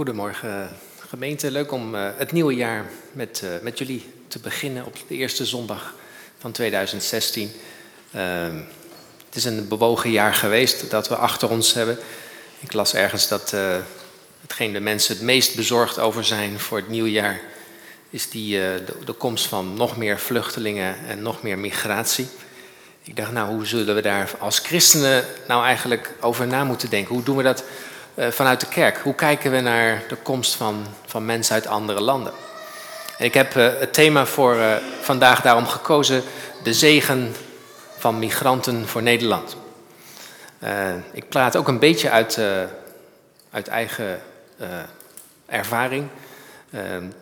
Goedemorgen gemeente, leuk om uh, het nieuwe jaar met, uh, met jullie te beginnen op de eerste zondag van 2016. Uh, het is een bewogen jaar geweest dat we achter ons hebben. Ik las ergens dat uh, hetgeen de mensen het meest bezorgd over zijn voor het nieuwe jaar, is die, de, de komst van nog meer vluchtelingen en nog meer migratie. Ik dacht, nou, hoe zullen we daar als christenen nou eigenlijk over na moeten denken? Hoe doen we dat vanuit de kerk? Hoe kijken we naar de komst van, van mensen uit andere landen? En ik heb uh, het thema voor uh, vandaag daarom gekozen: de zegen van migranten voor Nederland. ik praat ook een beetje uit, uit eigen ervaring.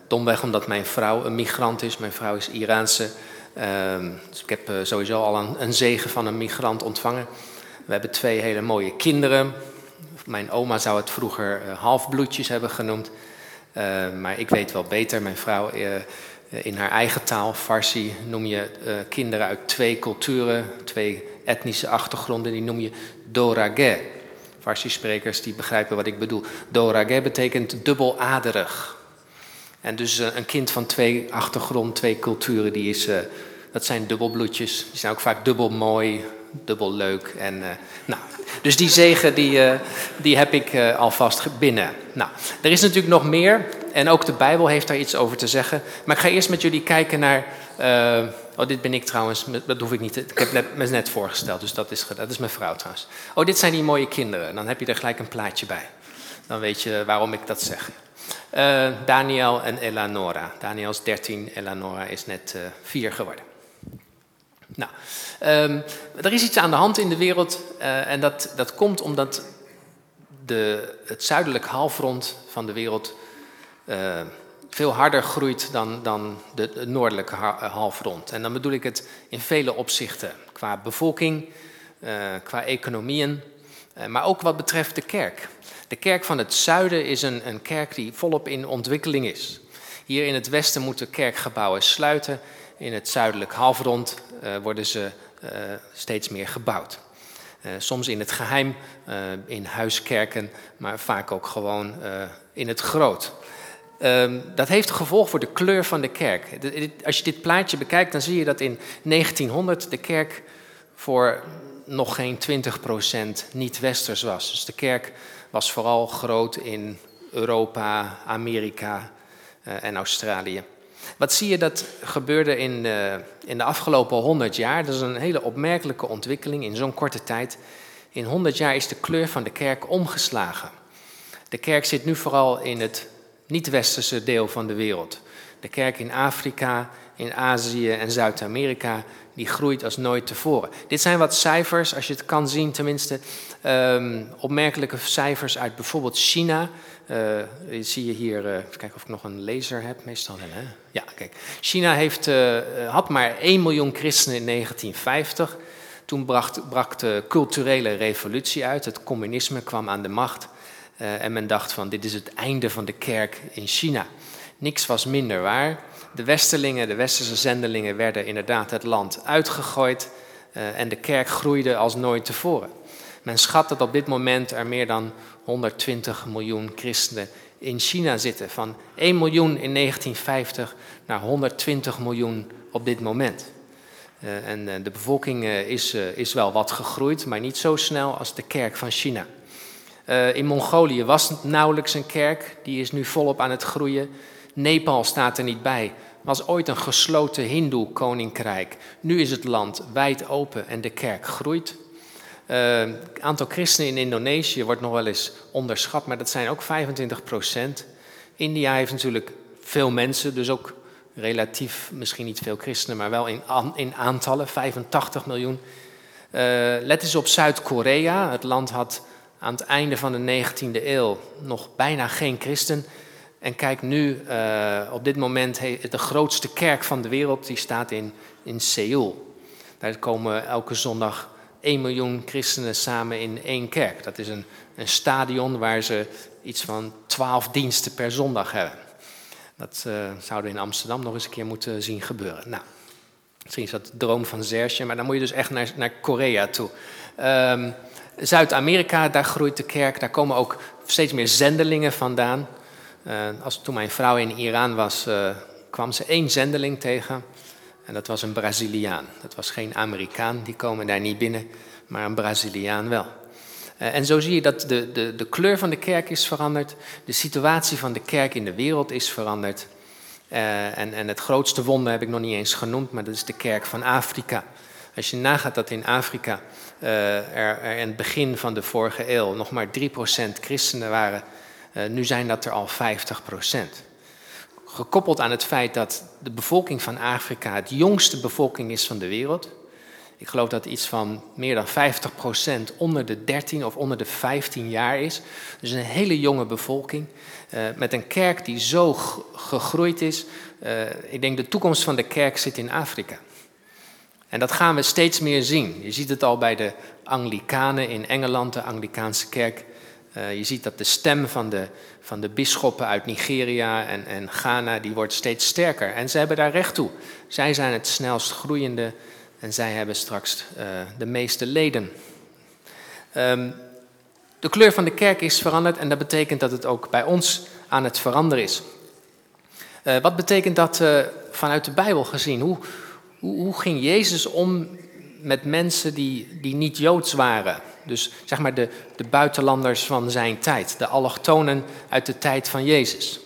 domweg omdat mijn vrouw een migrant is. Mijn vrouw is Iraanse. dus ik heb sowieso al een, een zegen van een migrant ontvangen. We hebben twee hele mooie kinderen. Mijn oma zou het vroeger uh, halfbloedjes hebben genoemd. Uh, maar ik weet wel beter. Mijn vrouw, uh, in haar eigen taal, Farsi, noem je kinderen uit twee culturen, twee etnische achtergronden, die noem je dorage. Farsi-sprekers die begrijpen wat ik bedoel. Dorage betekent dubbeladerig. En dus een kind van twee achtergronden, twee culturen, die is, dat zijn dubbelbloedjes. Die zijn ook vaak dubbel mooi, dubbel leuk. En, nou, dus die zegen die, uh, die heb ik uh, alvast binnen. Nou, er is natuurlijk nog meer. En ook de Bijbel heeft daar iets over te zeggen. Maar ik ga eerst met jullie kijken naar. Oh, dit ben ik trouwens. Dat hoef ik niet. Ik heb me net voorgesteld. Dus dat is, dat is mijn vrouw trouwens. Oh, dit zijn die mooie kinderen. Dan heb je er gelijk een plaatje bij. Dan weet je waarom ik dat zeg. Daniel en Eleonora. Daniel is 13. Eleonora is net 4 geworden. Nou, um, er is iets aan de hand in de wereld uh, en dat, dat komt omdat de, het zuidelijk halfrond van de wereld uh, veel harder groeit dan, dan de, de noordelijke halfrond. En dan bedoel ik het in vele opzichten, qua bevolking, uh, qua economieën, maar ook wat betreft de kerk. De kerk van het zuiden is een, een kerk die volop in ontwikkeling is. Hier in het westen moeten kerkgebouwen sluiten in het zuidelijk halfrond uh, worden ze uh, steeds meer gebouwd. Uh, soms in het geheim, in huiskerken, maar vaak ook gewoon in het groot. Um, dat heeft gevolg voor de kleur van de kerk. Als je dit plaatje bekijkt, dan zie je dat in 1900 de kerk voor nog geen 20% niet-westers was. Dus de kerk was vooral groot in Europa, Amerika en Australië. Wat zie je dat gebeurde in de, in de afgelopen 100 jaar? Dat is een hele opmerkelijke ontwikkeling in zo'n korte tijd. In 100 jaar is de kleur van de kerk omgeslagen. De kerk zit nu vooral in het niet-westerse deel van de wereld. De kerk in Afrika, in Azië en Zuid-Amerika, die groeit als nooit tevoren. Dit zijn wat cijfers, als je het kan zien tenminste, um, opmerkelijke cijfers uit bijvoorbeeld China. Uh, zie je hier, uh, even kijken of ik nog een laser heb, meestal hè? Ja, kijk. China heeft, uh, had maar 1 miljoen christenen in 1950. Toen bracht, brak de culturele revolutie uit, het communisme kwam aan de macht. en men dacht van, dit is het einde van de kerk in China. Niks was minder waar. De westerlingen, de westerse zendelingen werden inderdaad het land uitgegooid en de kerk groeide als nooit tevoren. Men schat dat op dit moment er meer dan 120 miljoen christenen in China zitten. Van 1 miljoen in 1950 naar 120 miljoen op dit moment. Uh, en uh, de bevolking uh, is, is wel wat gegroeid, maar niet zo snel als de kerk van China. in Mongolië was nauwelijks een kerk, die is nu volop aan het groeien. Nepal staat er niet bij, was ooit een gesloten Hindoe-koninkrijk. Nu is het land wijd open en de kerk groeit. Het uh, aantal christenen in Indonesië wordt nog wel eens onderschat, maar dat zijn ook 25 procent. India heeft natuurlijk veel mensen, dus ook relatief misschien niet veel christenen, maar wel in, in aantallen, 85 miljoen. Uh, let eens op Zuid-Korea. Het land had aan het einde van de 19e eeuw nog bijna geen christen. En kijk nu, uh, op dit moment, de grootste kerk van de wereld, die staat in, in Seoul. Daar komen elke zondag 1 miljoen christenen samen in één kerk. Dat is een, een stadion waar ze iets van 12 diensten per zondag hebben. Dat uh, zouden we in Amsterdam nog eens een keer moeten zien gebeuren. Nou, misschien is dat de droom van Serge, maar dan moet je dus echt naar, naar Korea toe. Um, Zuid-Amerika, daar groeit de kerk, daar komen ook steeds meer zendelingen vandaan. als, toen mijn vrouw in Iran was, kwam ze één zendeling tegen. En dat was een Braziliaan. Dat was geen Amerikaan, die komen daar niet binnen, maar een Braziliaan wel. en zo zie je dat de, de, de kleur van de kerk is veranderd, de situatie van de kerk in de wereld is veranderd. en, en het grootste wonder heb ik nog niet eens genoemd, maar dat is de kerk van Afrika. Als je nagaat dat in Afrika uh, er, er, in het begin van de vorige eeuw nog maar 3% christenen waren, nu zijn dat er al 50%. Gekoppeld aan het feit dat de bevolking van Afrika het jongste bevolking is van de wereld. Ik geloof dat iets van meer dan 50% onder de 13 of onder de 15 jaar is. Dus een hele jonge bevolking. Uh, met een kerk die zo gegroeid is. ik denk de toekomst van de kerk zit in Afrika. En dat gaan we steeds meer zien. Je ziet het al bij de Anglikanen in Engeland, de Anglikaanse kerk. Uh, je ziet dat de stem van de, van de bisschoppen uit Nigeria en, en Ghana, die wordt steeds sterker. En ze hebben daar recht toe. Zij zijn het snelst groeiende en zij hebben straks uh, de meeste leden. Um, de kleur van de kerk is veranderd en dat betekent dat het ook bij ons aan het veranderen is. Uh, wat betekent dat vanuit de Bijbel gezien? Hoe, hoe, hoe ging Jezus om met mensen die, die niet Joods waren? Dus zeg maar de, de buitenlanders van zijn tijd, de allochtonen uit de tijd van Jezus.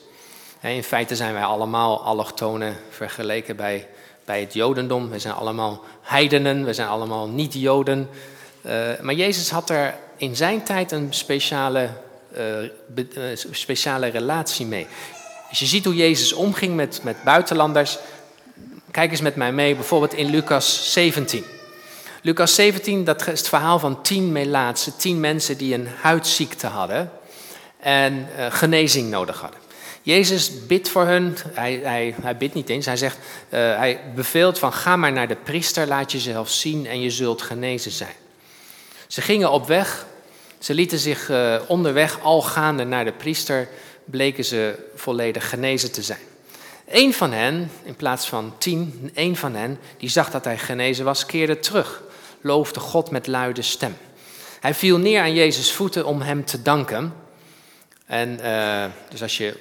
In feite zijn wij allemaal allochtonen vergeleken bij, bij het Jodendom. We zijn allemaal heidenen, we zijn allemaal niet-Joden. Uh, maar Jezus had er in zijn tijd een speciale, be, uh, speciale relatie mee. Als je ziet hoe Jezus omging met, met buitenlanders, Kijk eens met mij mee, bijvoorbeeld in Lucas 17. Lucas 17, dat is het verhaal van tien melaatsen, tien mensen die een huidziekte hadden en uh, genezing nodig hadden. Jezus bidt voor hun, hij, hij, hij bidt niet eens, hij zegt, uh, hij beveelt van ga maar naar de priester, laat jezelf zien en je zult genezen zijn. Ze gingen op weg, ze lieten zich uh, onderweg al gaande naar de priester, bleken ze volledig genezen te zijn. Eén van hen, in plaats van tien, één van hen, die zag dat hij genezen was, keerde terug, loofde God met luide stem. Hij viel neer aan Jezus' voeten om hem te danken. En uh, dus als je,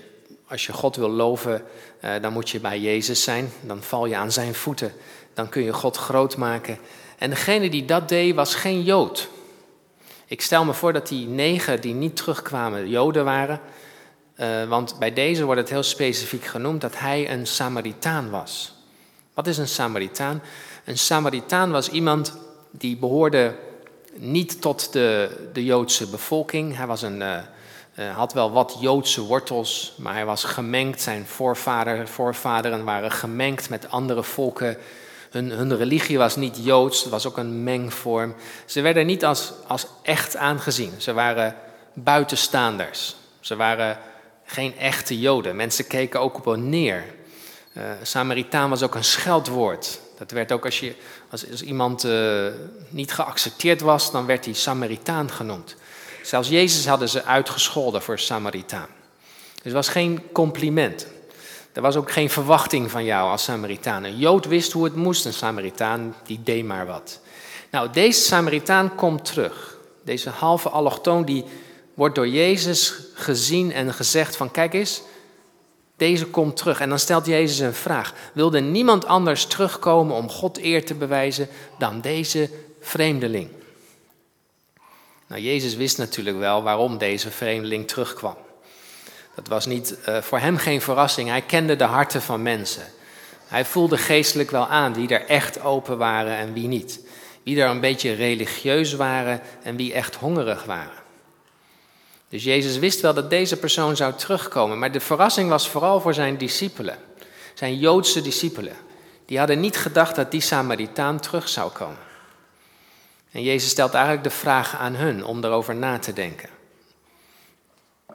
als je God wil loven, uh, dan moet je bij Jezus zijn. Dan val je aan zijn voeten. Dan kun je God groot maken. En degene die dat deed, was geen Jood. Ik stel me voor dat die negen die niet terugkwamen Joden waren. Uh, want bij deze wordt het heel specifiek genoemd dat hij een Samaritaan was. Wat is een Samaritaan? Een Samaritaan was iemand die behoorde niet tot de, de Joodse bevolking. Hij was een, uh, uh, had wel wat Joodse wortels, maar hij was gemengd. Zijn voorvader, voorvaderen waren gemengd met andere volken. Hun, hun religie was niet Joods, het was ook een mengvorm. Ze werden niet als, als echt aangezien. Ze waren buitenstaanders. Ze waren geen echte Joden. Mensen keken ook op hen neer. Uh, Samaritaan was ook een scheldwoord. Dat werd ook als, je, als, als iemand uh, niet geaccepteerd was, dan werd hij Samaritaan genoemd. Zelfs Jezus hadden ze uitgescholden voor Samaritaan. Dus het was geen compliment. Er was ook geen verwachting van jou als Samaritaan. Een Jood wist hoe het moest, een Samaritaan die deed maar wat. Nou, deze Samaritaan komt terug. Deze halve allochtoon die wordt door Jezus gezien en gezegd van kijk eens, deze komt terug. En dan stelt Jezus een vraag. Wilde niemand anders terugkomen om God eer te bewijzen dan deze vreemdeling? Nou, Jezus wist natuurlijk wel waarom deze vreemdeling terugkwam. Dat was niet uh, voor hem geen verrassing. Hij kende de harten van mensen. Hij voelde geestelijk wel aan wie er echt open waren en wie niet. Wie er een beetje religieus waren en wie echt hongerig waren. Dus Jezus wist wel dat deze persoon zou terugkomen, maar de verrassing was vooral voor zijn discipelen, zijn Joodse discipelen. Die hadden niet gedacht dat die Samaritaan terug zou komen. En Jezus stelt eigenlijk de vraag aan hun om erover na te denken.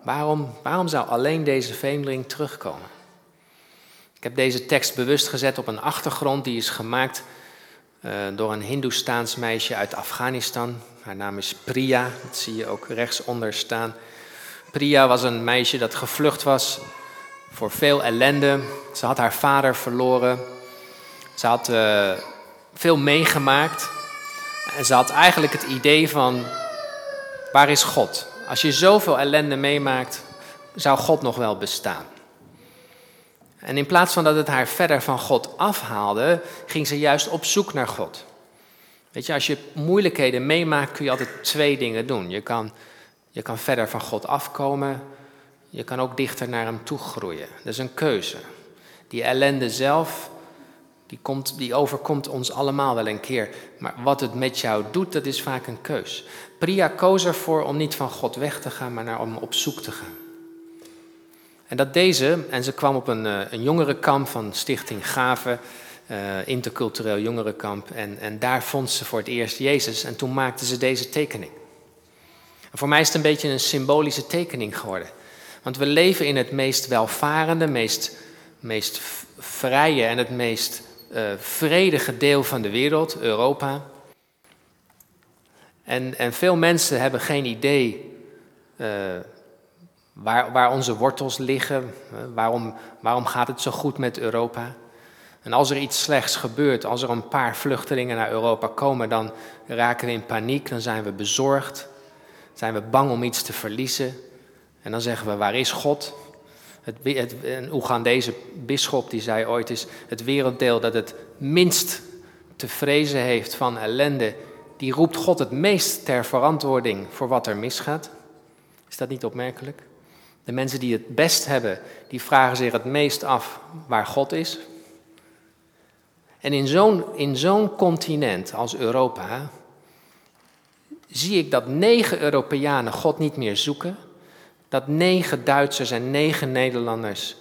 Waarom, waarom zou alleen deze vreemdeling terugkomen? Ik heb deze tekst bewust gezet op een achtergrond die is gemaakt door een Hindoestaans meisje uit Afghanistan. Haar naam is Priya, dat zie je ook rechtsonder staan. Priya was een meisje dat gevlucht was voor veel ellende. Ze had haar vader verloren. Ze had uh, veel meegemaakt. En ze had eigenlijk het idee van, waar is God? Als je zoveel ellende meemaakt, zou God nog wel bestaan? En in plaats van dat het haar verder van God afhaalde, ging ze juist op zoek naar God. Weet je, als je moeilijkheden meemaakt, kun je altijd twee dingen doen. Je kan, je kan verder van God afkomen, je kan ook dichter naar Hem toe groeien. Dat is een keuze. Die ellende zelf, die, komt, die overkomt ons allemaal wel een keer. Maar wat het met jou doet, dat is vaak een keus. Priya koos ervoor om niet van God weg te gaan, maar om op zoek te gaan. En dat deze, en ze kwam op een, eh, een jongerenkamp van Stichting Gave, uh, intercultureel jongerenkamp, en, en daar vond ze voor het eerst Jezus en toen maakte ze deze tekening. En voor mij is het een beetje een symbolische tekening geworden. Want we leven in het meest welvarende, meest, meest vrije en het meest uh, vredige deel van de wereld, Europa. En, en veel mensen hebben geen idee waar, waar onze wortels liggen. waarom, waarom gaat het zo goed met Europa? En als er iets slechts gebeurt, als er een paar vluchtelingen naar Europa komen, dan raken we in paniek, dan zijn we bezorgd, zijn we bang om iets te verliezen. En dan zeggen we, waar is God? Het, het, en Oegandese bisschop die zei ooit is, het werelddeel dat het minst te vrezen heeft van ellende, die roept God het meest ter verantwoording voor wat er misgaat. Is dat niet opmerkelijk? De mensen die het best hebben, die vragen zich het meest af waar God is. En in zo'n, in zo'n continent als Europa zie ik dat negen Europeanen God niet meer zoeken. Dat negen Duitsers en negen Nederlanders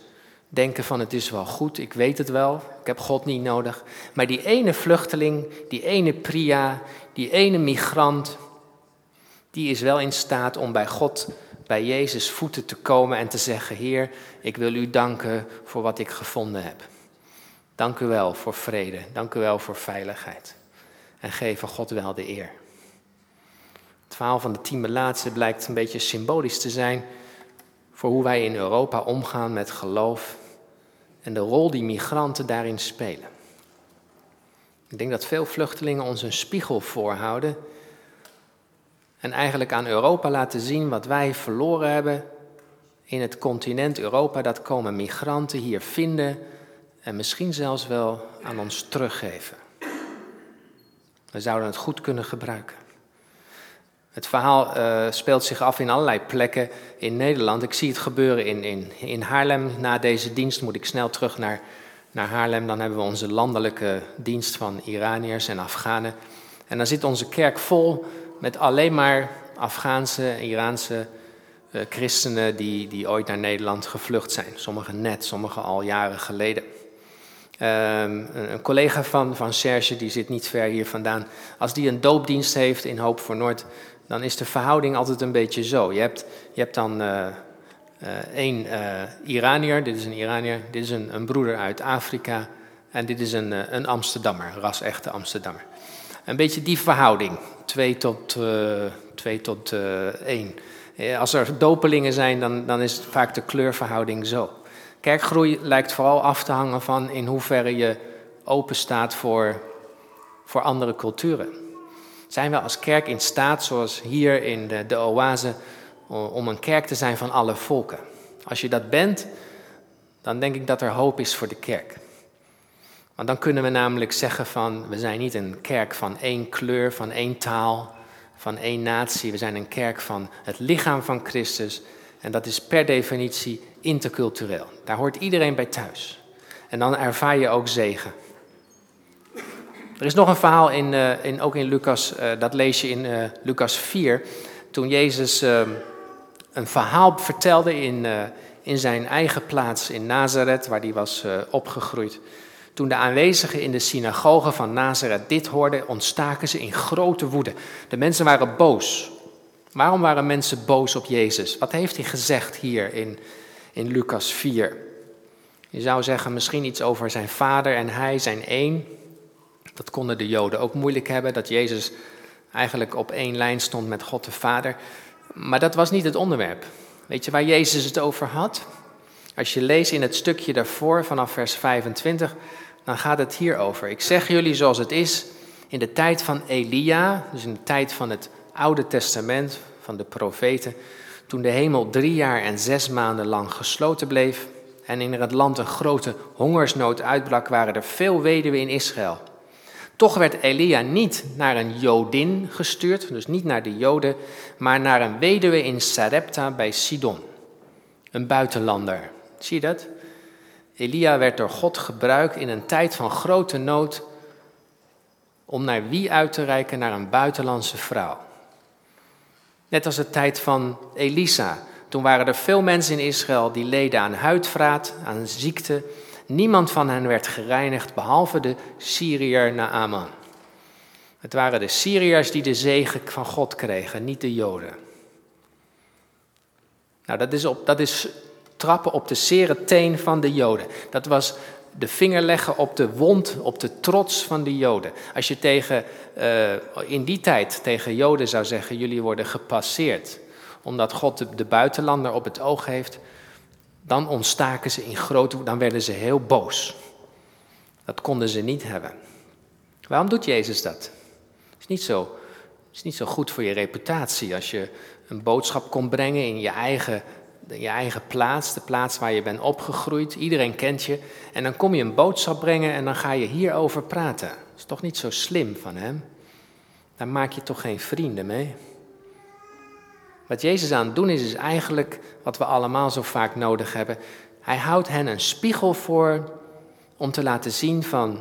denken van het is wel goed, ik weet het wel, ik heb God niet nodig. Maar die ene vluchteling, die ene Priya, die ene migrant, die is wel in staat om bij God bij Jezus voeten te komen en te zeggen: Heer, ik wil u danken voor wat ik gevonden heb. Dank u wel voor vrede, dank u wel voor veiligheid. En geven God wel de eer. Het verhaal van de tien melaatsen blijkt een beetje symbolisch te zijn voor hoe wij in Europa omgaan met geloof en de rol die migranten daarin spelen. Ik denk dat veel vluchtelingen ons een spiegel voorhouden en eigenlijk aan Europa laten zien wat wij verloren hebben in het continent Europa. Dat komen migranten hier vinden en misschien zelfs wel aan ons teruggeven. We zouden het goed kunnen gebruiken. Het verhaal uh, speelt zich af in allerlei plekken in Nederland. Ik zie het gebeuren in, in, in Haarlem. Na deze dienst moet ik snel terug naar, naar Haarlem. Dan hebben we onze landelijke dienst van Iraniërs en Afghanen. En dan zit onze kerk vol met alleen maar Afghaanse en Iraanse uh, christenen die, die ooit naar Nederland gevlucht zijn. Sommigen net, sommigen al jaren geleden. Um, een collega van, van Serge, die zit niet ver hier vandaan. Als die een doopdienst heeft in Hoop voor Noord, dan is de verhouding altijd een beetje zo. Je hebt, je hebt dan uh, uh, één Iranier, dit is een Iranier, dit is een, een broeder uit Afrika en dit is een, een Amsterdammer, ras-echte Amsterdammer. Een beetje die verhouding, twee tot, twee tot één. Als er dopelingen zijn, dan, dan is vaak de kleurverhouding zo. Kerkgroei lijkt vooral af te hangen van in hoeverre je open staat voor, voor andere culturen. Zijn we als kerk in staat, zoals hier in de, de oase, om een kerk te zijn van alle volken? Als je dat bent, dan denk ik dat er hoop is voor de kerk. Want dan kunnen we namelijk zeggen van, we zijn niet een kerk van één kleur, van één taal, van één natie. We zijn een kerk van het lichaam van Christus. En dat is per definitie intercultureel. Daar hoort iedereen bij thuis. En dan ervaar je ook zegen. Er is nog een verhaal, in, uh, in, ook in Lucas, uh, dat lees je in uh, Lucas 4. Toen Jezus ehm, een verhaal vertelde in, in zijn eigen plaats in Nazareth, waar hij was opgegroeid. Toen de aanwezigen in de synagoge van Nazareth dit hoorden, ontstaken ze in grote woede. De mensen waren boos. Waarom waren mensen boos op Jezus? Wat heeft hij gezegd hier in, in Lucas 4? Je zou zeggen misschien iets over zijn vader en hij zijn één. Dat konden de Joden ook moeilijk hebben, dat Jezus eigenlijk op één lijn stond met God de Vader. Maar dat was niet het onderwerp. Weet je waar Jezus het over had? Als je leest in het stukje daarvoor, vanaf vers 25, dan gaat het hierover. Ik zeg jullie zoals het is, in de tijd van Elia, dus in de tijd van het Oude Testament, van de profeten, toen de hemel drie jaar en zes maanden lang gesloten bleef en in het land een grote hongersnood uitbrak, waren er veel weduwen in Israël. Toch werd Elia niet naar een Jodin gestuurd, dus niet naar de Joden, maar naar een weduwe in Sarepta bij Sidon, een buitenlander. Zie je dat? Elia werd door God gebruikt in een tijd van grote nood om naar wie uit te reiken? Naar een buitenlandse vrouw. Net als de tijd van Elisa. Toen waren er veel mensen in Israël die leden aan huidvraat, aan ziekte. Niemand van hen werd gereinigd behalve de Syriër Naaman. Het waren de Syriërs die de zegen van God kregen, niet de Joden. Nou, dat is, op, dat is trappen op de zere teen van de Joden. Dat was de vinger leggen op de wond, op de trots van de Joden. Als je tegen, uh, in die tijd tegen Joden zou zeggen, jullie worden gepasseerd, omdat God de, de buitenlander op het oog heeft, dan ontstaken ze in grote, dan werden ze heel boos. Dat konden ze niet hebben. Waarom doet Jezus dat? Het is niet zo, is niet zo goed voor je reputatie als je een boodschap komt brengen in je eigen je eigen plaats, de plaats waar je bent opgegroeid. Iedereen kent je. En dan kom je een boodschap brengen en dan ga je hierover praten. Dat is toch niet zo slim van hem? Daar maak je toch geen vrienden mee? Wat Jezus aan het doen is, is eigenlijk wat we allemaal zo vaak nodig hebben. Hij houdt hen een spiegel voor om te laten zien van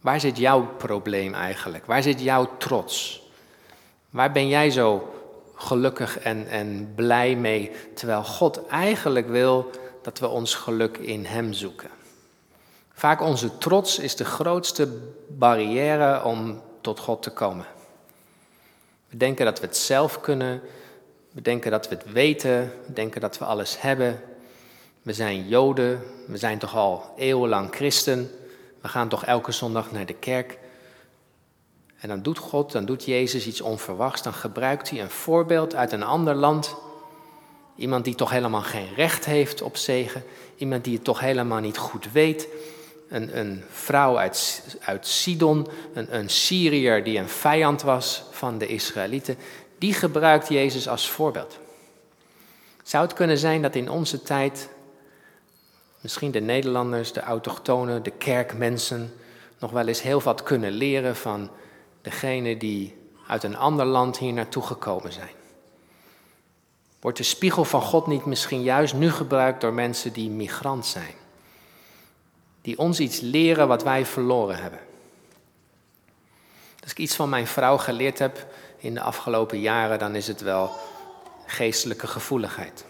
waar zit jouw probleem eigenlijk? Waar zit jouw trots? Waar ben jij zo gelukkig en, en blij mee, terwijl God eigenlijk wil dat we ons geluk in Hem zoeken. Vaak onze trots is de grootste barrière om tot God te komen. We denken dat we het zelf kunnen, we denken dat we het weten, we denken dat we alles hebben. We zijn Joden, we zijn toch al eeuwenlang christen, we gaan toch elke zondag naar de kerk. En dan doet God, dan doet Jezus iets onverwachts. Dan gebruikt hij een voorbeeld uit een ander land. Iemand die toch helemaal geen recht heeft op zegen. Iemand die het toch helemaal niet goed weet. Een, een vrouw uit, uit Sidon, een, een Syriër die een vijand was van de Israëlieten. Die gebruikt Jezus als voorbeeld. Zou het kunnen zijn dat in onze tijd misschien de Nederlanders, de autochtonen, de kerkmensen nog wel eens heel wat kunnen leren van degene die uit een ander land hier naartoe gekomen zijn? Wordt de spiegel van God niet misschien juist nu gebruikt door mensen die migrant zijn? Die ons iets leren wat wij verloren hebben. Als ik iets van mijn vrouw geleerd heb in de afgelopen jaren, dan is het wel geestelijke gevoeligheid.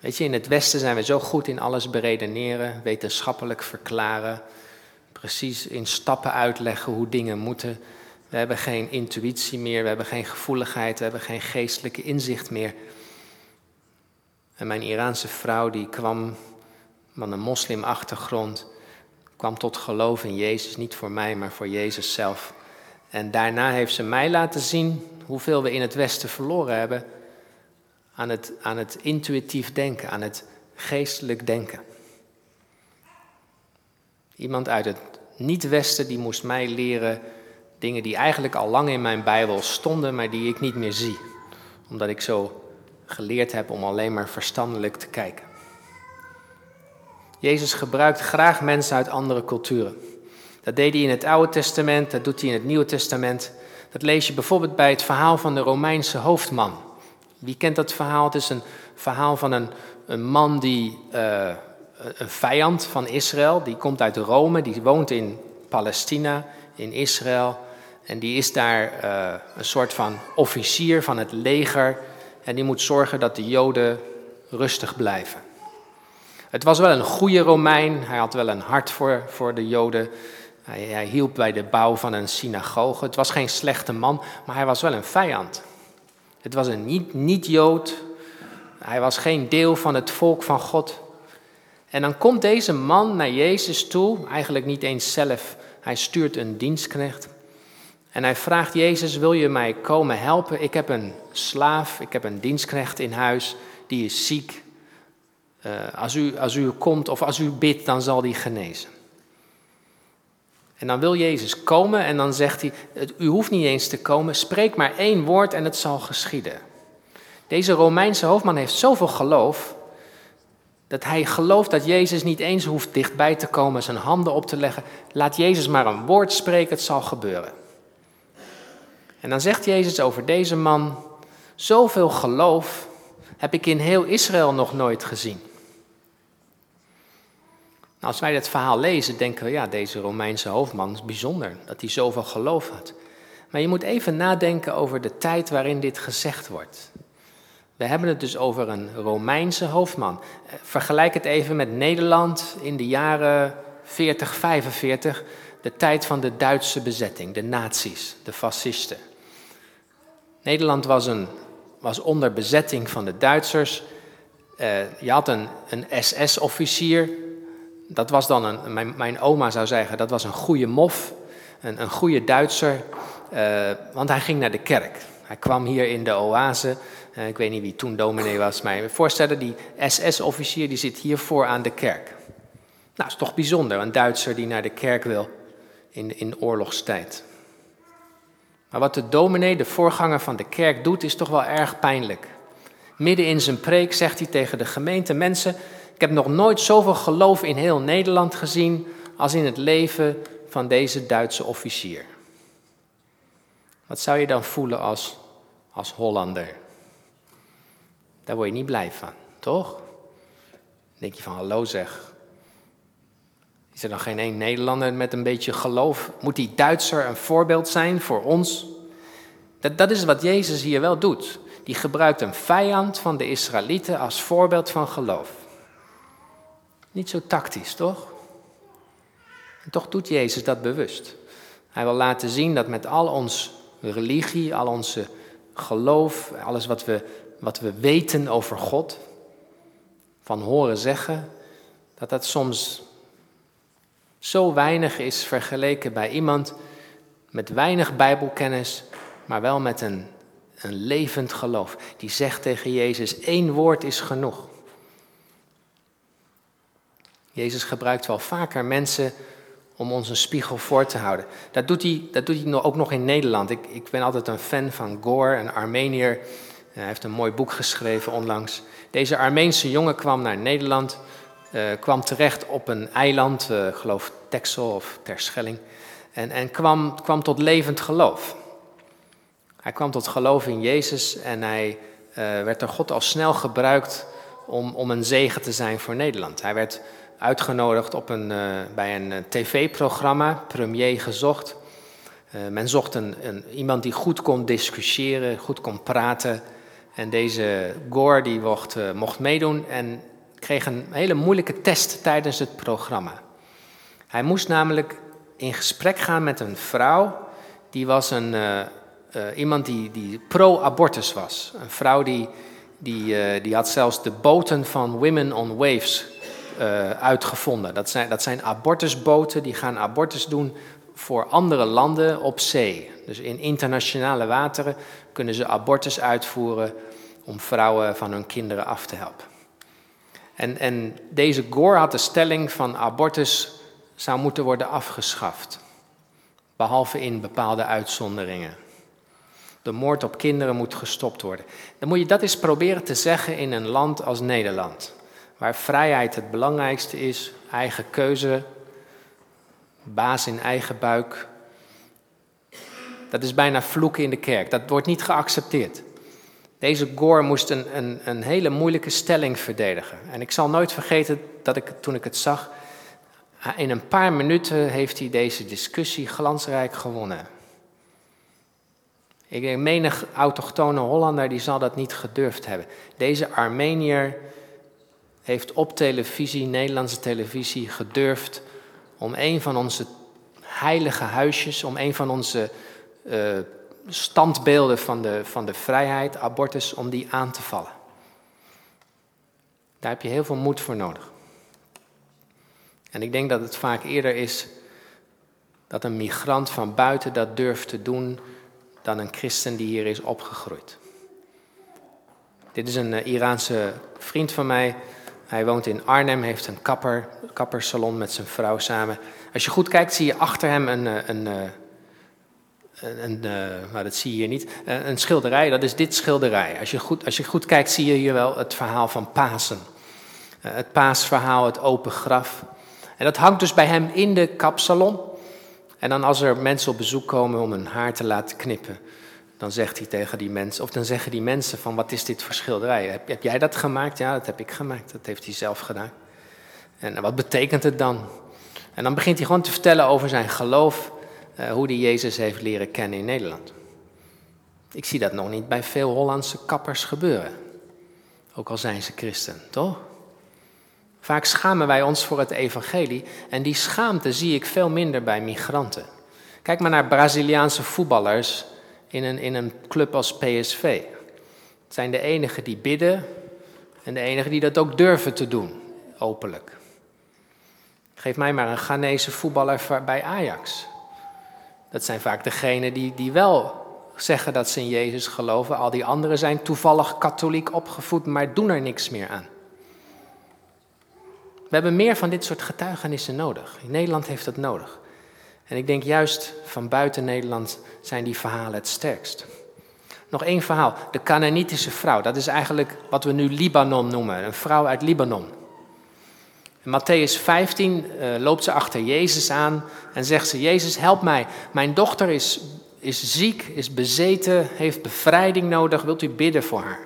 Weet je, in het Westen zijn we zo goed in alles beredeneren, wetenschappelijk verklaren, precies in stappen uitleggen hoe dingen moeten. We hebben geen intuïtie meer, we hebben geen gevoeligheid, we hebben geen geestelijke inzicht meer. En mijn Iraanse vrouw die kwam van een moslimachtergrond, kwam tot geloof in Jezus, niet voor mij, maar voor Jezus zelf. En daarna heeft ze mij laten zien hoeveel we in het Westen verloren hebben aan het, aan het intuïtief denken, aan het geestelijk denken. Iemand uit het niet-Westen die moest mij leren Dingen die eigenlijk al lang in mijn Bijbel stonden, maar die ik niet meer zie. Omdat ik zo geleerd heb om alleen maar verstandelijk te kijken. Jezus gebruikt graag mensen uit andere culturen. Dat deed hij in het Oude Testament, dat doet hij in het Nieuwe Testament. Dat lees je bijvoorbeeld bij het verhaal van de Romeinse hoofdman. Wie kent dat verhaal? Het is een verhaal van een, een man die, uh, een vijand van Israël, die komt uit Rome, die woont in Palestina, in Israël. En die is daar uh, een soort van officier van het leger. En die moet zorgen dat de Joden rustig blijven. Het was wel een goede Romein. Hij had wel een hart voor, voor de Joden. Hij, hij hielp bij de bouw van een synagoge. Het was geen slechte man, maar hij was wel een vijand. Het was een niet-Jood. hij was geen deel van het volk van God. En dan komt deze man naar Jezus toe, eigenlijk niet eens zelf. Hij stuurt een dienstknecht. En hij vraagt Jezus, wil je mij komen helpen? Ik heb een slaaf, ik heb een dienstknecht in huis, die is ziek. Uh, als, u, als u komt of als u bidt, dan zal die genezen. En dan wil Jezus komen en dan zegt hij, u hoeft niet eens te komen, spreek maar één woord en het zal geschieden. Deze Romeinse hoofdman heeft zoveel geloof dat hij gelooft dat Jezus niet eens hoeft dichtbij te komen, zijn handen op te leggen. Laat Jezus maar een woord spreken, het zal gebeuren. En dan zegt Jezus over deze man, zoveel geloof heb ik in heel Israël nog nooit gezien. Nou, als wij dit verhaal lezen, denken we, ja, deze Romeinse hoofdman is bijzonder, dat hij zoveel geloof had. Maar je moet even nadenken over de tijd waarin dit gezegd wordt. We hebben het dus over een Romeinse hoofdman. Vergelijk het even met Nederland in de jaren 40, 45, de tijd van de Duitse bezetting, de nazi's, de fascisten. Nederland was, een, was onder bezetting van de Duitsers. Uh, je had een, een SS-officier, dat was dan een, mijn, mijn, oma zou zeggen, dat was een goede mof, een, een goede Duitser, uh, want hij ging naar de kerk. Hij kwam hier in de oase eh, ik weet niet wie toen dominee was, maar je voorstellen, die SS-officier die zit hier voor aan de kerk. Nou, is toch bijzonder, een Duitser die naar de kerk wil in, in oorlogstijd. Maar wat de dominee, de voorganger van de kerk, doet, is toch wel erg pijnlijk. Midden in zijn preek zegt hij tegen de gemeente: Mensen, ik heb nog nooit zoveel geloof in heel Nederland gezien als in het leven van deze Duitse officier. Wat zou je dan voelen als, als Hollander? Daar word je niet blij van, toch? Dan denk je van hallo zeg. Is er dan geen één Nederlander met een beetje geloof? Moet die Duitser een voorbeeld zijn voor ons? Dat, dat is wat Jezus hier wel doet. Die gebruikt een vijand van de Israëlieten als voorbeeld van geloof. Niet zo tactisch, toch? En toch doet Jezus dat bewust. Hij wil laten zien dat met al ons religie, al onze geloof, alles wat we wat we weten over God, van horen zeggen, dat dat soms zo weinig is vergeleken bij iemand met weinig Bijbelkennis, maar wel met een, een levend geloof. Die zegt tegen Jezus, één woord is genoeg. Jezus gebruikt wel vaker mensen om ons een spiegel voor te houden. Dat doet hij, dat doet hij ook nog in Nederland. Ik, ik ben altijd een fan van Gore, een Armenier hij heeft een mooi boek geschreven onlangs. Deze Armeense jongen kwam naar Nederland, kwam terecht op een eiland, uh, geloof Texel of Terschelling, en, en kwam, kwam tot levend geloof. Hij kwam tot geloof in Jezus en hij uh, werd door God al snel gebruikt om, om een zegen te zijn voor Nederland. Hij werd uitgenodigd op een, bij een tv-programma, Premier Gezocht. men zocht een, iemand die goed kon discussiëren, goed kon praten en deze Gore die mocht, mocht meedoen en kreeg een hele moeilijke test tijdens het programma. Hij moest namelijk in gesprek gaan met een vrouw, die was een, uh, uh, iemand die, die pro-abortus was. Een vrouw die, die, die had zelfs de boten van Women on Waves uitgevonden. Dat zijn, dat zijn abortusboten, die gaan abortus doen voor andere landen op zee. Dus in internationale wateren kunnen ze abortus uitvoeren om vrouwen van hun kinderen af te helpen. En, en deze Gore had de stelling van abortus zou moeten worden afgeschaft, behalve in bepaalde uitzonderingen. De moord op kinderen moet gestopt worden. Dan moet je dat eens proberen te zeggen in een land als Nederland, waar vrijheid het belangrijkste is, eigen keuze, baas in eigen buik. Dat is bijna vloeken in de kerk. Dat wordt niet geaccepteerd. Deze Gore moest een, een, een, hele moeilijke stelling verdedigen. En ik zal nooit vergeten dat ik toen ik het zag, in een paar minuten heeft hij deze discussie glansrijk gewonnen. Ik denk, menig autochtone Hollander die zal dat niet gedurfd hebben. Deze Armenier heeft op televisie, Nederlandse televisie, gedurfd om een van onze heilige huisjes, om een van onze uh, standbeelden van de, van de vrijheid, abortus, om die aan te vallen. Daar heb je heel veel moed voor nodig. En ik denk dat het vaak eerder is dat een migrant van buiten dat durft te doen dan een christen die hier is opgegroeid. Dit is een uh, Iraanse vriend van mij. Hij woont in Arnhem, heeft een kapper, kappersalon met zijn vrouw samen. Als je goed kijkt, zie je achter hem een, eh, een, een, een, maar dat zie je hier niet, een schilderij, dat is dit schilderij. Als je, goed, als je goed kijkt zie je hier wel het verhaal van Pasen. Het paasverhaal, het open graf. En dat hangt dus bij hem in de kapsalon. En dan als er mensen op bezoek komen om hun haar te laten knippen, dan zegt hij tegen die mensen, of dan zeggen die mensen van wat is dit voor schilderij? Heb, heb jij dat gemaakt? Ja, dat heb ik gemaakt. Dat heeft hij zelf gedaan. En wat betekent het dan? En dan begint hij gewoon te vertellen over zijn geloof, uh, hoe hij Jezus heeft leren kennen in Nederland. Ik zie dat nog niet bij veel Hollandse kappers gebeuren. Ook al zijn ze christen, toch? Vaak schamen wij ons voor het evangelie en die schaamte zie ik veel minder bij migranten. Kijk maar naar Braziliaanse voetballers in een, in een club als PSV. Het zijn de enigen die bidden en de enigen die dat ook durven te doen, openlijk. Geef mij maar een Ghanese voetballer bij Ajax. Dat zijn vaak degenen die, die wel zeggen dat ze in Jezus geloven. Al die anderen zijn toevallig katholiek opgevoed, maar doen er niks meer aan. We hebben meer van dit soort getuigenissen nodig. Nederland heeft dat nodig. En ik denk juist van buiten Nederland zijn die verhalen het sterkst. Nog één verhaal. De Canaanitische vrouw. Dat is eigenlijk wat we nu Libanon noemen. Een vrouw uit Libanon. In Matthäus 15 uh, eh, loopt ze achter Jezus aan en zegt ze: Jezus, help mij. Mijn dochter is, is ziek, is bezeten, heeft bevrijding nodig. Wilt u bidden voor haar?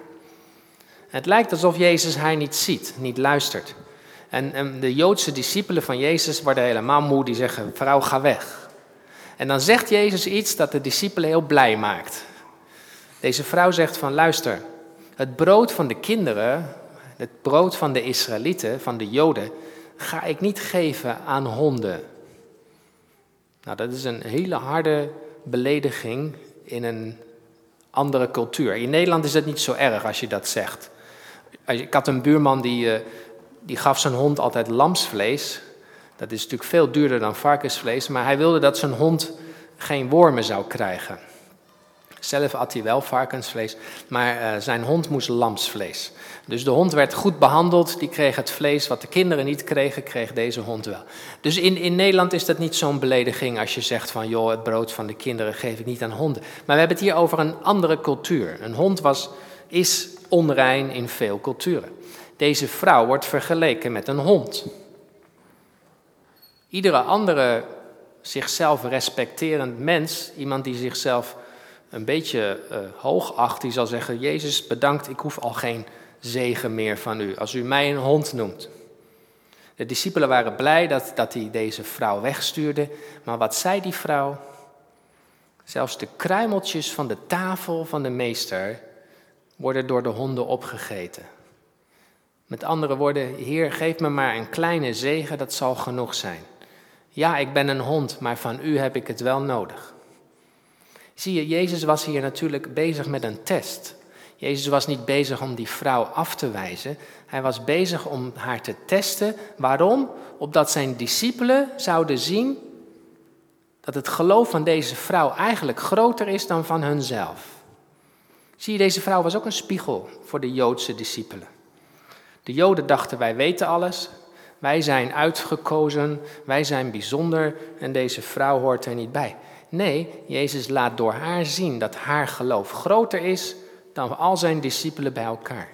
Het lijkt alsof Jezus haar niet ziet, niet luistert. En, en de Joodse discipelen van Jezus worden helemaal moe, die zeggen, vrouw ga weg. En dan zegt Jezus iets dat de discipelen heel blij maakt. Deze vrouw zegt van, luister, het brood van de kinderen, het brood van de Israëlieten, van de Joden, ga ik niet geven aan honden. Nou, dat is een hele harde belediging in een andere cultuur. In Nederland is dat niet zo erg als je dat zegt. Ik had een buurman die eh, die gaf zijn hond altijd lamsvlees. Dat is natuurlijk veel duurder dan varkensvlees, maar hij wilde dat zijn hond geen wormen zou krijgen. Zelf at hij wel varkensvlees, maar uh, zijn hond moest lamsvlees. Dus de hond werd goed behandeld, die kreeg het vlees wat de kinderen niet kregen, kreeg deze hond wel. Dus in, in Nederland is dat niet zo'n belediging als je zegt van joh, het brood van de kinderen geef ik niet aan honden. Maar we hebben het hier over een andere cultuur. Een hond was, is onrein in veel culturen. Deze vrouw wordt vergeleken met een hond. Iedere andere zichzelf respecterend mens, iemand die zichzelf een beetje uh, hoog acht, die zal zeggen: Jezus, bedankt, ik hoef al geen zegen meer van u als u mij een hond noemt. De discipelen waren blij dat, dat hij deze vrouw wegstuurde, maar wat zei die vrouw? Zelfs de kruimeltjes van de tafel van de meester worden door de honden opgegeten. Met andere woorden, Heer, geef me maar een kleine zegen, dat zal genoeg zijn. Ja, ik ben een hond, maar van u heb ik het wel nodig. Zie je, Jezus was hier natuurlijk bezig met een test. Jezus was niet bezig om die vrouw af te wijzen. Hij was bezig om haar te testen. Waarom? Opdat zijn discipelen zouden zien dat het geloof van deze vrouw eigenlijk groter is dan van hunzelf. Zie je, deze vrouw was ook een spiegel voor de Joodse discipelen. De Joden dachten wij weten alles, wij zijn uitgekozen, wij zijn bijzonder en deze vrouw hoort er niet bij. Nee, Jezus laat door haar zien dat haar geloof groter is dan al zijn discipelen bij elkaar.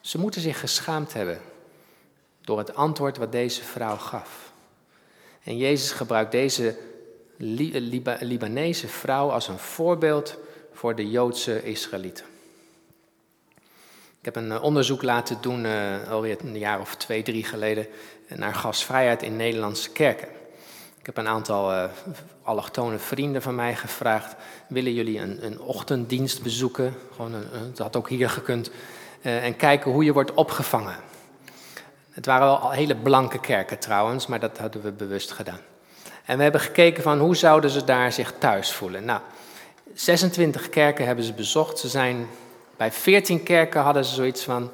Ze moeten zich geschaamd hebben door het antwoord wat deze vrouw gaf. En Jezus gebruikt deze Libanese vrouw als een voorbeeld voor de Joodse Israëlieten. Ik heb een eh, onderzoek laten doen, uh, alweer een jaar of twee, drie geleden, naar gasvrijheid in Nederlandse kerken. Ik heb een aantal uh, allochtone vrienden van mij gevraagd: willen jullie een, een ochtenddienst bezoeken? Gewoon een, dat had ook hier gekund. Uh, en kijken hoe je wordt opgevangen. Het waren wel hele blanke kerken trouwens, maar dat hadden we bewust gedaan. En we hebben gekeken van hoe zouden ze daar zich thuis voelen. Nou, 26 kerken hebben ze bezocht. Ze zijn bij veertien kerken hadden ze zoiets van,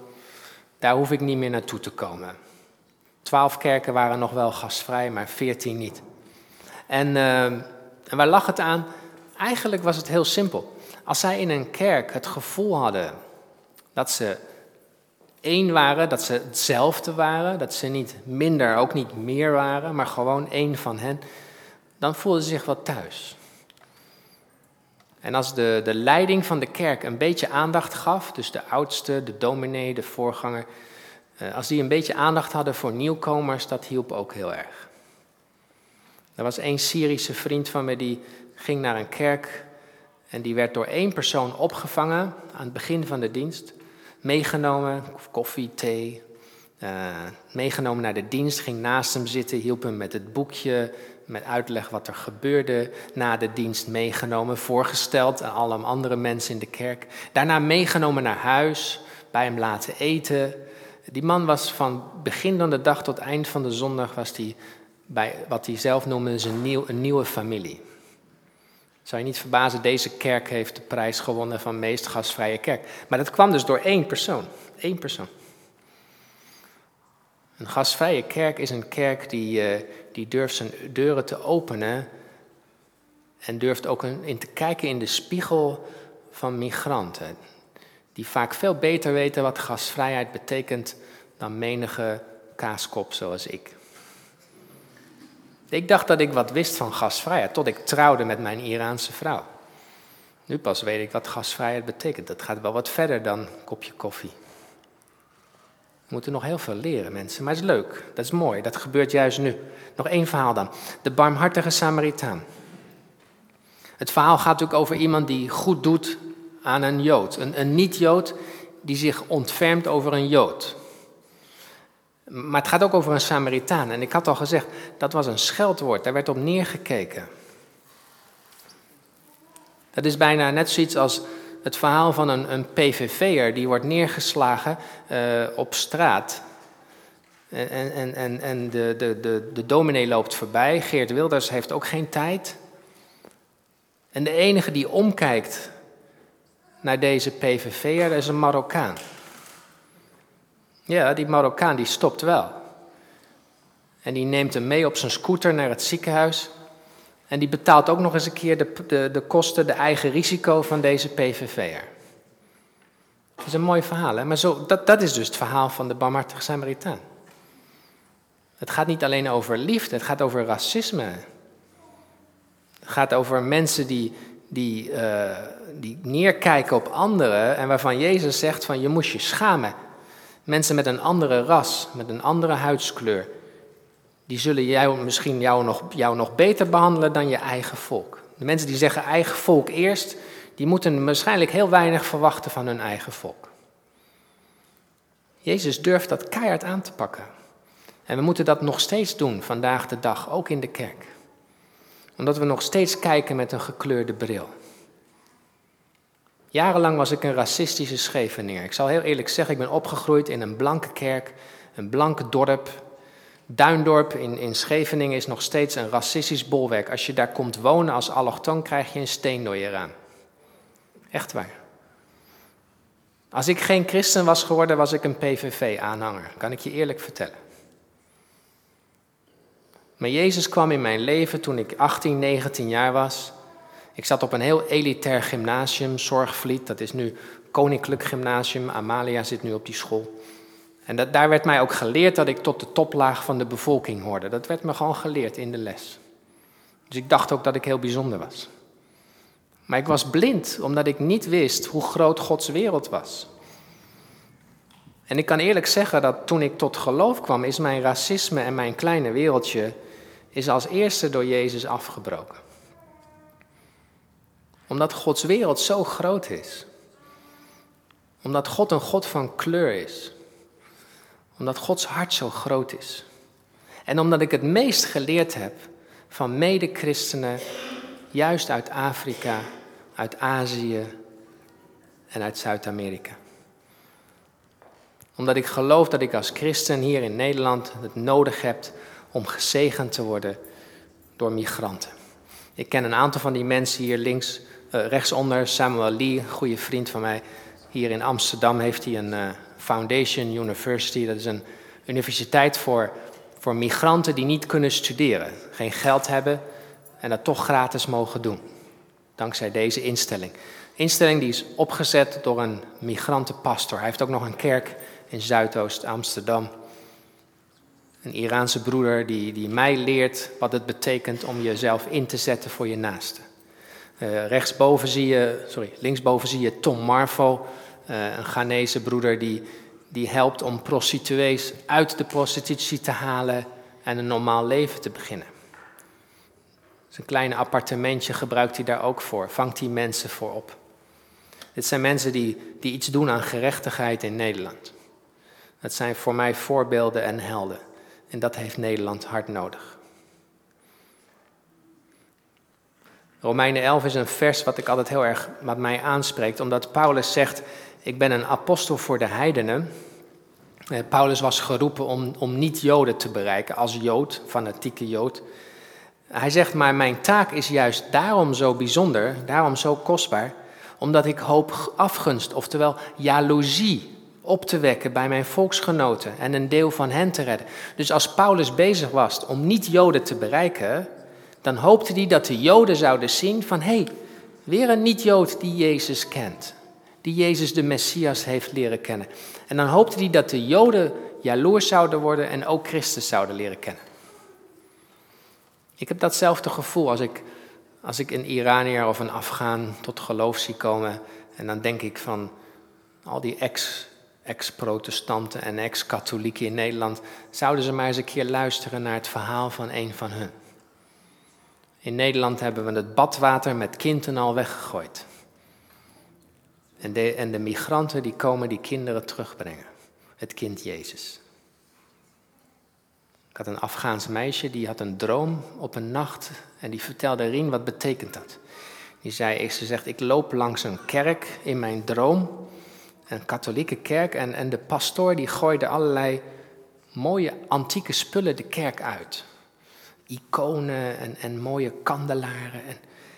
daar hoef ik niet meer naartoe te komen. Twaalf kerken waren nog wel gastvrij, maar veertien niet. En, uh, en waar lag het aan? Eigenlijk was het heel simpel. Als zij in een kerk het gevoel hadden dat ze één waren, dat ze hetzelfde waren, dat ze niet minder, ook niet meer waren, maar gewoon één van hen, dan voelden ze zich wel thuis. En als de, de leiding van de kerk een beetje aandacht gaf, dus de oudste, de dominee, de voorganger, eh, als die een beetje aandacht hadden voor nieuwkomers, dat hielp ook heel erg. Er was één Syrische vriend van me die ging naar een kerk en die werd door één persoon opgevangen aan het begin van de dienst, meegenomen, koffie, thee, uh, meegenomen naar de dienst, ging naast hem zitten, hielp hem met het boekje, met uitleg wat er gebeurde na de dienst meegenomen, voorgesteld aan alle andere mensen in de kerk. Daarna meegenomen naar huis, bij hem laten eten. Die man was van begin van de dag tot eind van de zondag was die bij wat hij zelf noemde een, nieuw, een nieuwe familie. Zou je niet verbazen, deze kerk heeft de prijs gewonnen van meest gastvrije kerk. Maar dat kwam dus door één persoon. Één persoon. Een gastvrije kerk is een kerk die, uh, die durft zijn deuren te openen en durft ook in te kijken in de spiegel van migranten. Die vaak veel beter weten wat gastvrijheid betekent dan menige kaaskop zoals ik. Ik dacht dat ik wat wist van gastvrijheid, tot ik trouwde met mijn Iraanse vrouw. Nu pas weet ik wat gastvrijheid betekent. Dat gaat wel wat verder dan een kopje koffie. We moeten nog heel veel leren, mensen. Maar het is leuk, dat is mooi, dat gebeurt juist nu. Nog één verhaal dan. De barmhartige Samaritaan. Het verhaal gaat natuurlijk over iemand die goed doet aan een Jood. Een, een niet-Jood die zich ontfermt over een Jood. Maar het gaat ook over een Samaritaan. En ik had al gezegd, dat was een scheldwoord, daar werd op neergekeken. Dat is bijna net zoiets als het verhaal van een, een PVV'er die wordt neergeslagen uh, op straat. En, en, en, en de, de, de, de dominee loopt voorbij. Geert Wilders heeft ook geen tijd. En de enige die omkijkt naar deze PVV'er is een Marokkaan. Ja, die Marokkaan die stopt wel. En die neemt hem mee op zijn scooter naar het ziekenhuis. En die betaalt ook nog eens een keer de, de, de kosten, de eigen risico van deze PVV'er. Dat is een mooi verhaal, hè? maar zo, dat, dat is dus het verhaal van de barmhartige Samaritaan. Het gaat niet alleen over liefde, het gaat over racisme. Het gaat over mensen die, die, uh, die neerkijken op anderen en waarvan Jezus zegt van je moest je schamen. Mensen met een andere ras, met een andere huidskleur, die zullen jou, misschien jou nog, jou nog beter behandelen dan je eigen volk. De mensen die zeggen eigen volk eerst, die moeten waarschijnlijk heel weinig verwachten van hun eigen volk. Jezus durft dat keihard aan te pakken. En we moeten dat nog steeds doen vandaag de dag, ook in de kerk. Omdat we nog steeds kijken met een gekleurde bril. Jarenlang was ik een racistische scheveninger. Ik zal heel eerlijk zeggen, ik ben opgegroeid in een blanke kerk, een blanke dorp. Duindorp in, in Scheveningen is nog steeds een racistisch bolwerk. Als je daar komt wonen als allochton, krijg je een steen door je raam. Echt waar. Als ik geen christen was geworden, was ik een PVV-aanhanger. Kan ik je eerlijk vertellen. Maar Jezus kwam in mijn leven toen ik 18, 19 jaar was. Ik zat op een heel elitair gymnasium, Zorgvliet. Dat is nu Koninklijk Gymnasium. Amalia zit nu op die school. En dat, daar werd mij ook geleerd dat ik tot de toplaag van de bevolking hoorde. Dat werd me gewoon geleerd in de les. Dus ik dacht ook dat ik heel bijzonder was. Maar ik was blind omdat ik niet wist hoe groot Gods wereld was. En ik kan eerlijk zeggen dat toen ik tot geloof kwam, is mijn racisme en mijn kleine wereldje is als eerste door Jezus afgebroken. Omdat Gods wereld zo groot is. Omdat God een God van kleur is. Omdat Gods hart zo groot is. En omdat ik het meest geleerd heb van mede-christenen, juist uit Afrika, uit Azië en uit Zuid-Amerika. Omdat ik geloof dat ik als christen hier in Nederland het nodig heb om gezegend te worden door migranten. Ik ken een aantal van die mensen hier links, rechtsonder. Samuel Lee, goede vriend van mij. Hier in Amsterdam heeft hij een uh, Foundation University. Dat is een universiteit voor, voor migranten die niet kunnen studeren, geen geld hebben en dat toch gratis mogen doen. Dankzij deze instelling. Instelling die is opgezet door een migrantenpastor. Hij heeft ook nog een kerk in Zuidoost-Amsterdam. Een Iraanse broeder die, die mij leert wat het betekent om jezelf in te zetten voor je naaste. Uh, rechtsboven zie je, sorry, linksboven zie je Tom Marvo, uh, een Ghanese broeder die, die helpt om prostituees uit de prostitutie te halen en een normaal leven te beginnen. Zijn kleine appartementje gebruikt hij daar ook voor, vangt hij mensen voor op. Dit zijn mensen die, die iets doen aan gerechtigheid in Nederland. Dat zijn voor mij voorbeelden en helden. En dat heeft Nederland hard nodig. Romeinen 11 is een vers wat ik altijd heel erg wat mij aanspreekt, omdat Paulus zegt: Ik ben een apostel voor de heidenen. Eh, Paulus was geroepen om, om niet-Joden te bereiken, als Jood, fanatieke Jood. Hij zegt: Maar mijn taak is juist daarom zo bijzonder, daarom zo kostbaar, omdat ik hoop afgunst, oftewel jaloezie, op te wekken bij mijn volksgenoten en een deel van hen te redden. Dus als Paulus bezig was om niet-Joden te bereiken, dan hoopte hij dat de Joden zouden zien van hé, hey, weer een niet-Jood die Jezus kent. Die Jezus de Messias heeft leren kennen. En dan hoopte hij dat de Joden jaloers zouden worden en ook Christus zouden leren kennen. Ik heb datzelfde gevoel als ik, als ik een Iranier of een Afghaan tot geloof zie komen. En dan denk ik van al die ex ex-protestanten en ex-katholieken in Nederland, zouden ze maar eens een keer luisteren naar het verhaal van een van hun. In Nederland hebben we het badwater met kinderen al weggegooid. En de, en de migranten die komen die kinderen terugbrengen. Het kind Jezus. Ik had een Afghaans meisje, die had een droom op een nacht. En die vertelde Rien, wat betekent dat? Die zei, ze zegt, ik loop langs een kerk in mijn droom een katholieke kerk. En, en de pastoor die gooide allerlei mooie antieke spullen de kerk uit. Iconen en, en mooie kandelaren. En,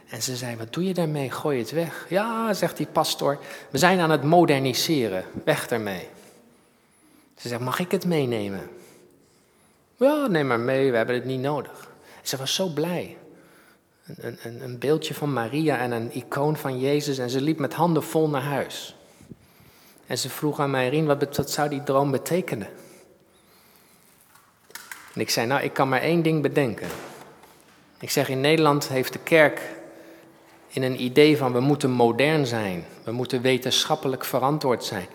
en ze zei, wat doe je daarmee? Gooi het weg. Ja, zegt die pastoor, we zijn aan het moderniseren. Weg ermee. Ze zegt, mag ik het meenemen? Ja, neem maar mee, we hebben het niet nodig. Ze was zo blij. Een, een, een beeldje van Maria en een icoon van Jezus en ze liep met handen vol naar huis. En ze vroeg aan mij, Rien, wat, wat zou die droom betekenen? En ik zei, nou, ik kan maar één ding bedenken. Ik zeg, in Nederland heeft de kerk in een idee van we moeten modern zijn, we moeten wetenschappelijk verantwoord zijn.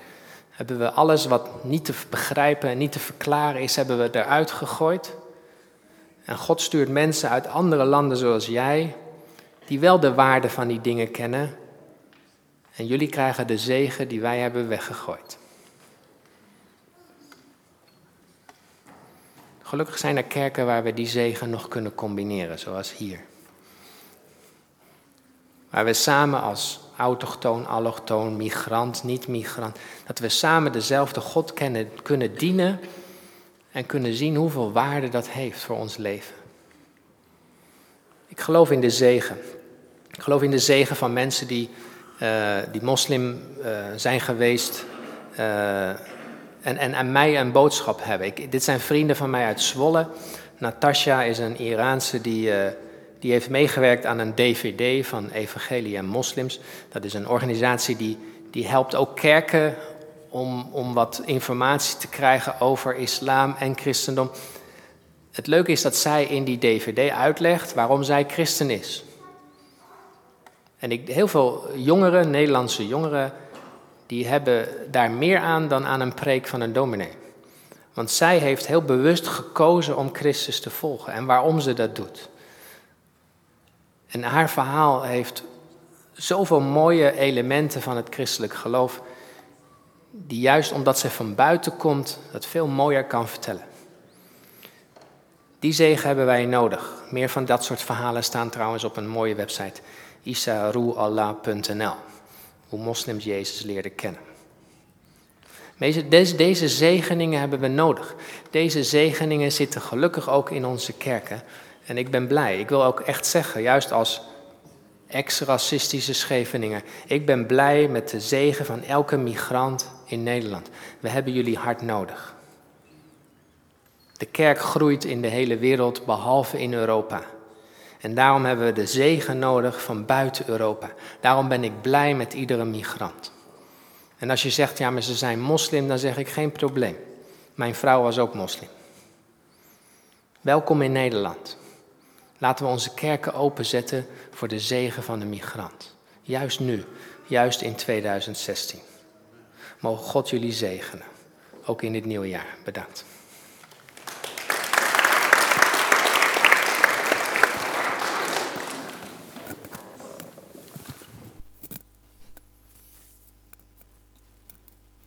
Hebben we alles wat niet te begrijpen en niet te verklaren is, hebben we eruit gegooid. En God stuurt mensen uit andere landen zoals jij, die wel de waarde van die dingen kennen, en jullie krijgen de zegen die wij hebben weggegooid. Gelukkig zijn er kerken waar we die zegen nog kunnen combineren, zoals hier. Waar we samen als autochtoon, allochtoon, migrant, niet-migrant, dat we samen dezelfde God kennen, kunnen dienen en kunnen zien hoeveel waarde dat heeft voor ons leven. Ik geloof in de zegen. Ik geloof in de zegen van mensen die uh, die moslim uh, zijn geweest uh, en, en aan mij een boodschap hebben. Ik, dit zijn vrienden van mij uit Zwolle. Natasha is een Iraanse die, die heeft meegewerkt aan een DVD van Evangelie en Moslims. Dat is een organisatie die, die helpt ook kerken om, om wat informatie te krijgen over islam en christendom. Het leuke is dat zij in die DVD uitlegt waarom zij christen is. En ik, heel veel jongeren, Nederlandse jongeren, die hebben daar meer aan dan aan een preek van een dominee. Want zij heeft heel bewust gekozen om Christus te volgen en waarom ze dat doet. En haar verhaal heeft zoveel mooie elementen van het christelijk geloof, die juist omdat ze van buiten komt, het veel mooier kan vertellen. Die zegen hebben wij nodig. Meer van dat soort verhalen staan trouwens op een mooie website isaruallah.nl. Hoe moslims Jezus leerden kennen. Deze, deze zegeningen hebben we nodig. Deze zegeningen zitten gelukkig ook in onze kerken. En ik ben blij. Ik wil ook echt zeggen, juist als ex-racistische Scheveningen. Ik ben blij met de zegen van elke migrant in Nederland. We hebben jullie hard nodig. De kerk groeit in de hele wereld, behalve in Europa. En daarom hebben we de zegen nodig van buiten Europa. Daarom ben ik blij met iedere migrant. En als je zegt, ja, maar ze zijn moslim, dan zeg ik geen probleem. Mijn vrouw was ook moslim. Welkom in Nederland. Laten we onze kerken openzetten voor de zegen van de migrant. Juist nu, juist in 2016. Mogen God jullie zegenen, ook in dit nieuwe jaar. Bedankt.